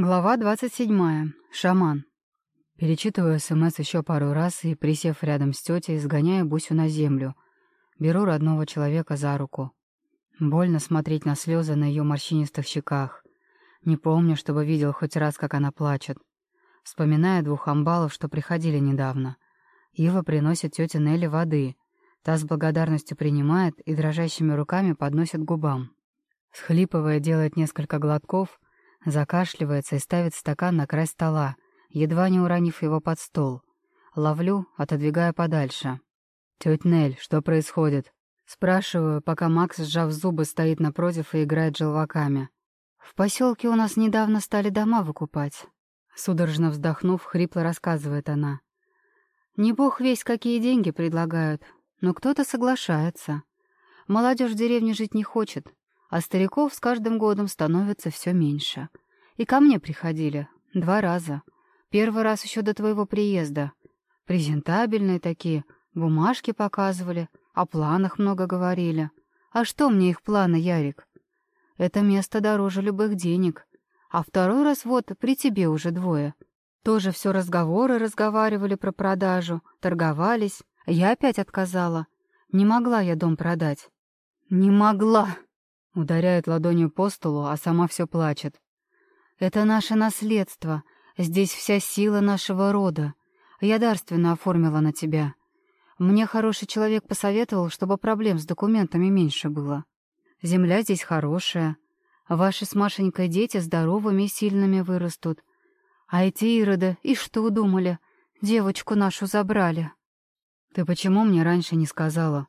Глава 27. Шаман. Перечитываю СМС еще пару раз и, присев рядом с тетей, сгоняю Бусю на землю. Беру родного человека за руку. Больно смотреть на слезы на ее морщинистых щеках. Не помню, чтобы видел хоть раз, как она плачет. Вспоминая двух амбалов, что приходили недавно. Ива приносит тете Нелли воды. Та с благодарностью принимает и дрожащими руками подносит губам. Схлипывая, делает несколько глотков — Закашливается и ставит стакан на край стола, едва не уронив его под стол. Ловлю, отодвигая подальше. «Тетя Нель, что происходит?» Спрашиваю, пока Макс, сжав зубы, стоит напротив и играет желваками. «В поселке у нас недавно стали дома выкупать». Судорожно вздохнув, хрипло рассказывает она. «Не бог весь какие деньги предлагают, но кто-то соглашается. Молодежь в деревне жить не хочет, а стариков с каждым годом становится все меньше. И ко мне приходили. Два раза. Первый раз еще до твоего приезда. Презентабельные такие, бумажки показывали, о планах много говорили. А что мне их планы, Ярик? Это место дороже любых денег. А второй раз вот при тебе уже двое. Тоже все разговоры разговаривали про продажу, торговались. Я опять отказала. Не могла я дом продать. Не могла! Ударяет ладонью по столу, а сама все плачет. «Это наше наследство. Здесь вся сила нашего рода. Я дарственно оформила на тебя. Мне хороший человек посоветовал, чтобы проблем с документами меньше было. Земля здесь хорошая. Ваши с Машенькой дети здоровыми и сильными вырастут. А эти ироды, и что удумали? Девочку нашу забрали». «Ты почему мне раньше не сказала?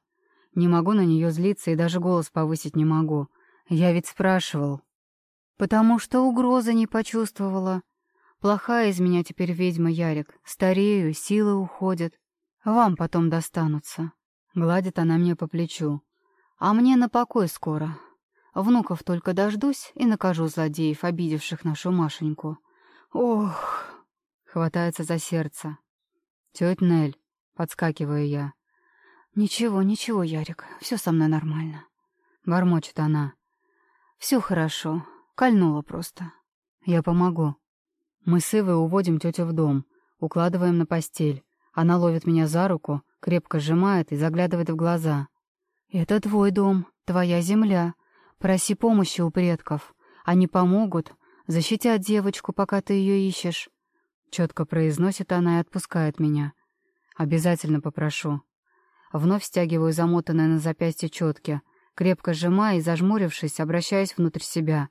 Не могу на нее злиться и даже голос повысить не могу. Я ведь спрашивал. Потому что угрозы не почувствовала. Плохая из меня теперь ведьма, Ярик. Старею, силы уходят. Вам потом достанутся. Гладит она мне по плечу. А мне на покой скоро. Внуков только дождусь и накажу злодеев, обидевших нашу Машеньку. Ох! Хватается за сердце. Тетя Нель, подскакиваю я. Ничего, ничего, Ярик, все со мной нормально. Бормочет она. Все хорошо. Кольнуло просто. Я помогу. Мы с Ивой уводим тетю в дом, укладываем на постель. Она ловит меня за руку, крепко сжимает и заглядывает в глаза. «Это твой дом, твоя земля. Проси помощи у предков. Они помогут, защитят девочку, пока ты ее ищешь». Четко произносит она и отпускает меня. «Обязательно попрошу». Вновь стягиваю замотанное на запястье четки, крепко сжимая и зажмурившись, обращаясь внутрь себя.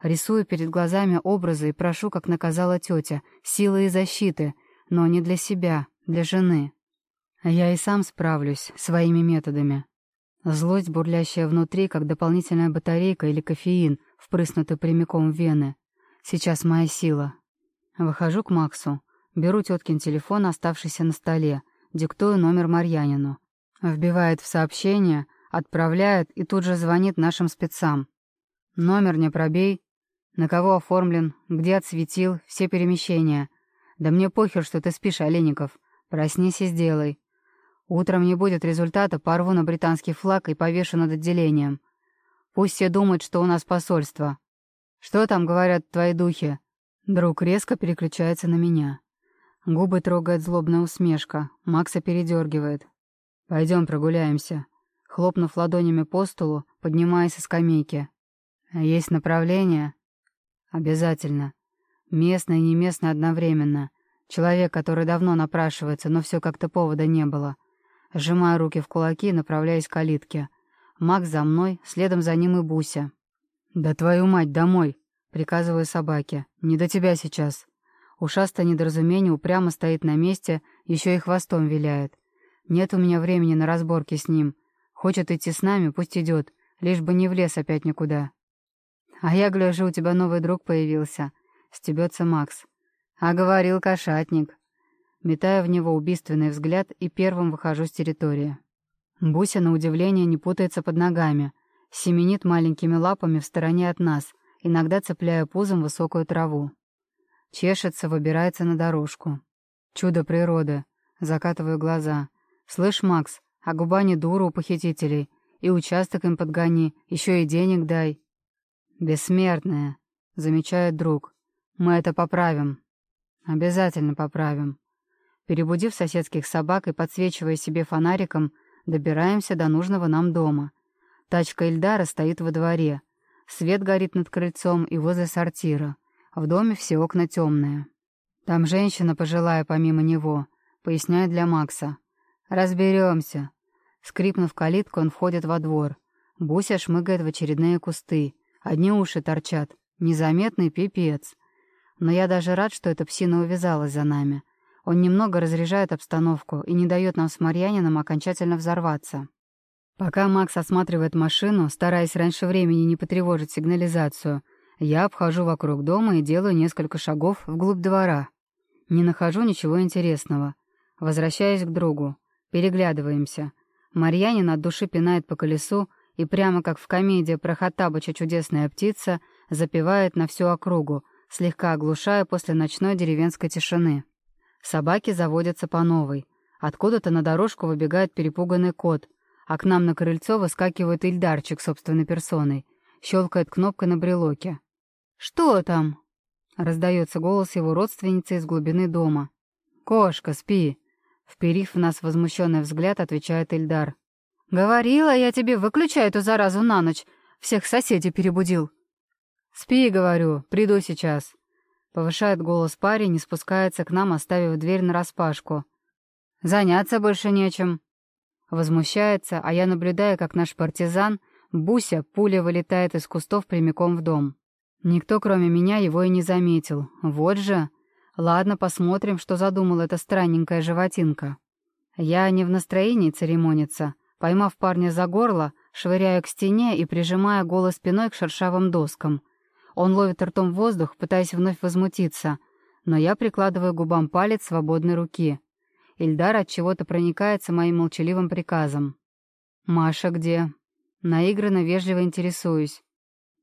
Рисую перед глазами образы и прошу, как наказала тетя, силы и защиты, но не для себя, для жены. Я и сам справлюсь своими методами. Злость, бурлящая внутри, как дополнительная батарейка или кофеин, впрыснутый прямиком в вены. Сейчас моя сила. Выхожу к Максу, беру теткин телефон, оставшийся на столе, диктую номер Марьянину. Вбивает в сообщение — Отправляет и тут же звонит нашим спецам. Номер не пробей. На кого оформлен, где отсветил, все перемещения. Да мне похер, что ты спишь, Олейников. Проснись и сделай. Утром не будет результата, порву на британский флаг и повешу над отделением. Пусть все думают, что у нас посольство. Что там говорят твои духи? Друг резко переключается на меня. Губы трогает злобная усмешка. Макса передергивает. Пойдем прогуляемся хлопнув ладонями по столу, поднимаясь со скамейки. «Есть направление?» «Обязательно. Местное и неместное одновременно. Человек, который давно напрашивается, но все как-то повода не было. Сжимаю руки в кулаки, направляясь к калитке. Макс за мной, следом за ним и Буся. «Да твою мать, домой!» — приказываю собаке. «Не до тебя сейчас». Ушастое недоразумение упрямо стоит на месте, еще и хвостом виляет. Нет у меня времени на разборки с ним. Хочет идти с нами, пусть идет, лишь бы не влез опять никуда. А я гляжу, у тебя новый друг появился. Стебется Макс. А говорил кошатник. Метая в него убийственный взгляд и первым выхожу с территории. Буся, на удивление, не путается под ногами. Семенит маленькими лапами в стороне от нас, иногда цепляя пузом высокую траву. Чешется, выбирается на дорожку. Чудо природы. Закатываю глаза. «Слышь, Макс, а губа не дура у похитителей. И участок им подгони, еще и денег дай. Бессмертная, замечает друг. Мы это поправим. Обязательно поправим. Перебудив соседских собак и подсвечивая себе фонариком, добираемся до нужного нам дома. Тачка Ильдара стоит во дворе. Свет горит над крыльцом и возле сортира. В доме все окна темные. Там женщина пожилая помимо него, поясняет для Макса. Разберемся. Скрипнув калитку, он входит во двор. Буся шмыгает в очередные кусты. Одни уши торчат. Незаметный пипец. Но я даже рад, что эта псина увязалась за нами. Он немного разряжает обстановку и не дает нам с Марьянином окончательно взорваться. Пока Макс осматривает машину, стараясь раньше времени не потревожить сигнализацию, я обхожу вокруг дома и делаю несколько шагов вглубь двора. Не нахожу ничего интересного. Возвращаюсь к другу. Переглядываемся. Марьянин от души пинает по колесу и прямо как в комедии про Хаттабыча «Чудесная птица» запевает на всю округу, слегка оглушая после ночной деревенской тишины. Собаки заводятся по новой. Откуда-то на дорожку выбегает перепуганный кот — а к нам на крыльцо выскакивает Ильдарчик собственной персоной, щелкает кнопкой на брелоке. «Что там?» — раздается голос его родственницы из глубины дома. «Кошка, спи!» — вперив в нас возмущенный взгляд, отвечает Ильдар. «Говорила я тебе, выключай эту заразу на ночь, всех соседей перебудил». «Спи, — говорю, — приду сейчас». Повышает голос парень и спускается к нам, оставив дверь нараспашку. «Заняться больше нечем», Возмущается, а я наблюдаю, как наш партизан, Буся, пуля вылетает из кустов прямиком в дом. Никто, кроме меня, его и не заметил. Вот же. Ладно, посмотрим, что задумала эта странненькая животинка. Я не в настроении церемониться. Поймав парня за горло, швыряю к стене и прижимая голой спиной к шершавым доскам. Он ловит ртом воздух, пытаясь вновь возмутиться, но я прикладываю губам палец свободной руки. Ильдар от чего-то проникается моим молчаливым приказом. «Маша где?» Наигранно вежливо интересуюсь.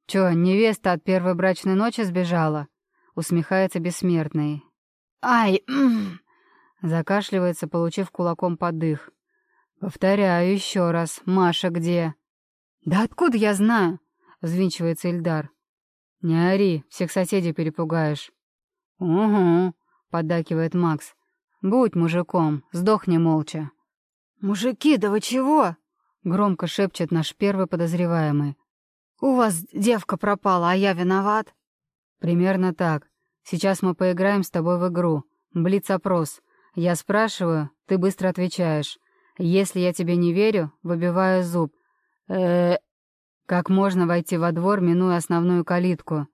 «Чё, невеста от первой брачной ночи сбежала?» Усмехается бессмертный. «Ай!» Закашливается, получив кулаком подых. «Повторяю еще раз. Маша где?» «Да откуда я знаю?» — взвинчивается Ильдар. «Не ори, всех соседей перепугаешь». «Угу», — поддакивает Макс. «Будь мужиком, сдохни молча». «Мужики, да вы чего?» — громко шепчет наш первый подозреваемый. «У вас девка пропала, а я виноват?» «Примерно так. Сейчас мы поиграем с тобой в игру. Блиц-опрос. Я спрашиваю, ты быстро отвечаешь. Если я тебе не верю, выбиваю зуб. э Как можно войти во двор, минуя основную калитку?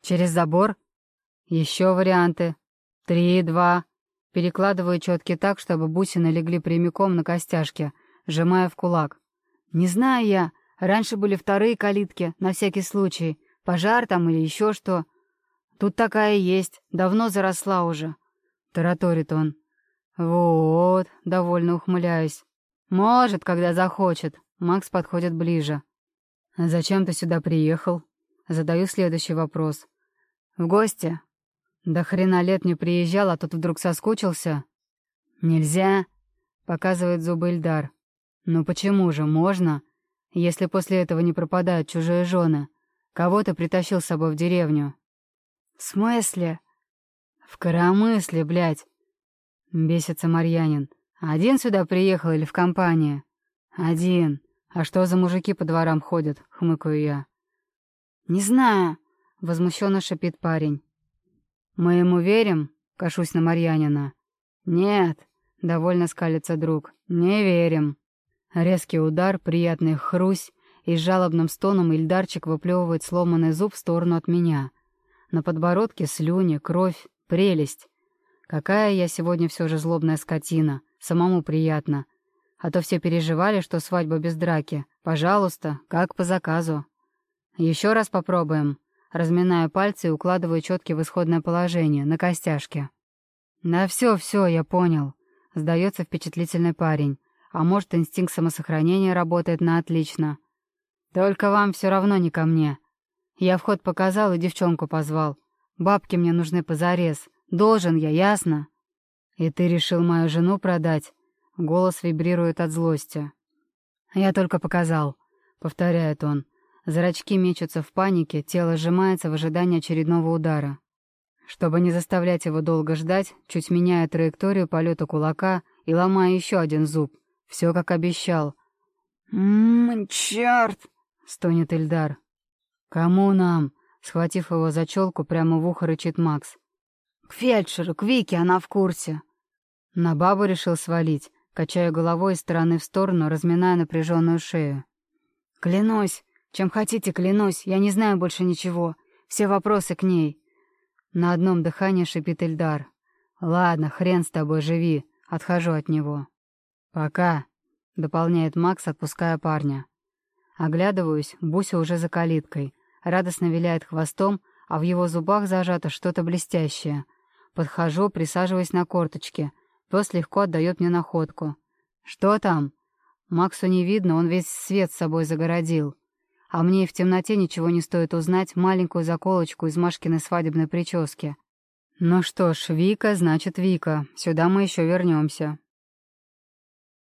Через забор? Еще варианты. Три, два, Перекладываю четки так, чтобы бусины легли прямиком на костяшки, сжимая в кулак. «Не знаю я. Раньше были вторые калитки, на всякий случай. Пожар там или еще что. Тут такая есть, давно заросла уже», — тараторит он. «Вот», — довольно ухмыляюсь. «Может, когда захочет». Макс подходит ближе. «Зачем ты сюда приехал?» Задаю следующий вопрос. «В гости», «Да хрена лет не приезжал, а тут вдруг соскучился?» «Нельзя», — показывает зубы Ильдар. «Ну почему же, можно, если после этого не пропадают чужие жены? Кого ты притащил с собой в деревню?» «В смысле?» «В коромысле, блядь!» Бесится Марьянин. «Один сюда приехал или в компании?» «Один. А что за мужики по дворам ходят?» — хмыкаю я. «Не знаю», — возмущенно шипит парень. «Мы ему верим?» — кашусь на Марьянина. «Нет», — довольно скалится друг, — «не верим». Резкий удар, приятный хрусь, и с жалобным стоном Ильдарчик выплевывает сломанный зуб в сторону от меня. На подбородке слюни, кровь, прелесть. Какая я сегодня все же злобная скотина, самому приятно. А то все переживали, что свадьба без драки. Пожалуйста, как по заказу. Еще раз попробуем. Разминаю пальцы и укладываю четки в исходное положение, на костяшке. «Да все, все, я понял», — сдается впечатлительный парень. «А может, инстинкт самосохранения работает на отлично. Только вам все равно не ко мне. Я вход показал и девчонку позвал. Бабки мне нужны позарез. Должен я, ясно?» «И ты решил мою жену продать?» Голос вибрирует от злости. «Я только показал», — повторяет он. Зрачки мечутся в панике, тело сжимается в ожидании очередного удара. Чтобы не заставлять его долго ждать, чуть меняя траекторию полета кулака и ломая еще один зуб. Все как обещал. «Ммм, черт!» — стонет Ильдар. «Кому нам?» — схватив его за челку, прямо в ухо рычит Макс. «К фельдшеру, к Вике, она в курсе». На бабу решил свалить, качая головой из стороны в сторону, разминая напряженную шею. «Клянусь, чем хотите, клянусь, я не знаю больше ничего. Все вопросы к ней». На одном дыхании шипит Ильдар. «Ладно, хрен с тобой, живи. Отхожу от него». «Пока», — дополняет Макс, отпуская парня. Оглядываюсь, Буся уже за калиткой. Радостно виляет хвостом, а в его зубах зажато что-то блестящее. Подхожу, присаживаясь на корточке. Пес легко отдает мне находку. «Что там?» Максу не видно, он весь свет с собой загородил. А мне и в темноте ничего не стоит узнать маленькую заколочку из Машкиной свадебной прически. Ну что ж, Вика значит Вика. Сюда мы еще вернемся.